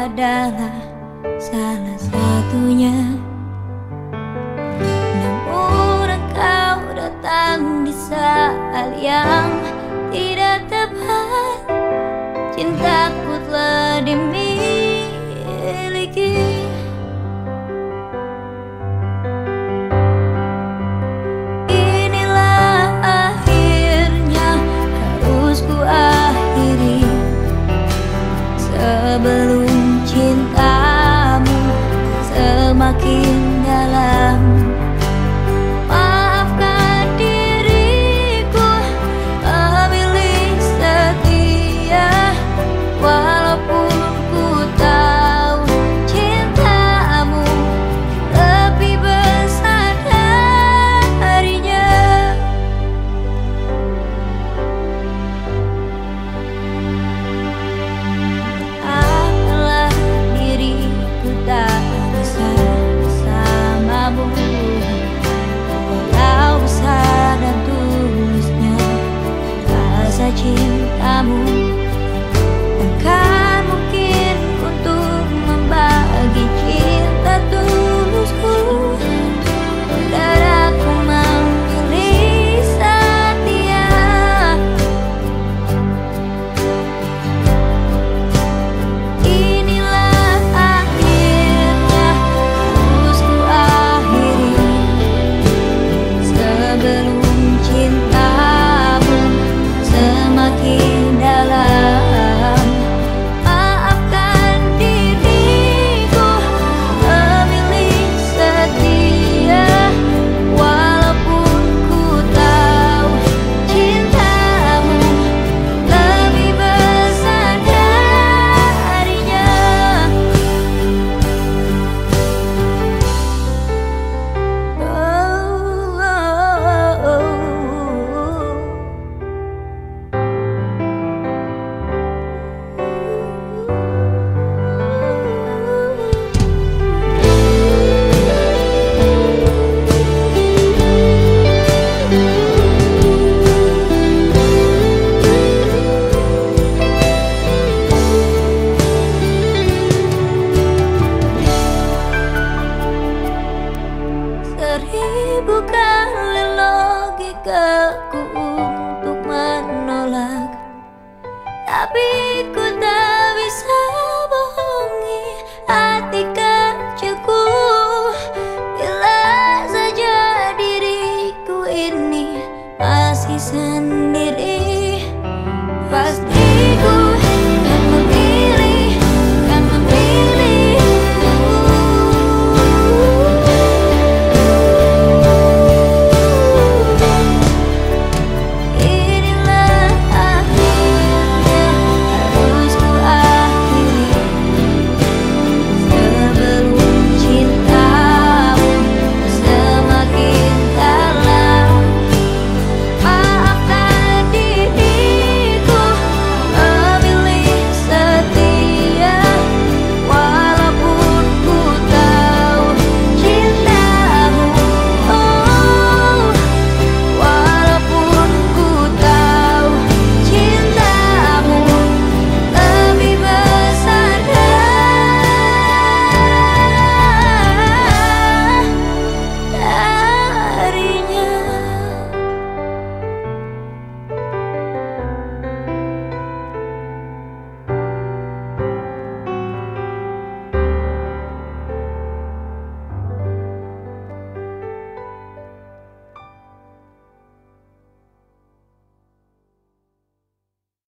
adalah salah satunya Ta Tapi ku tak bisa bohongi hatiku.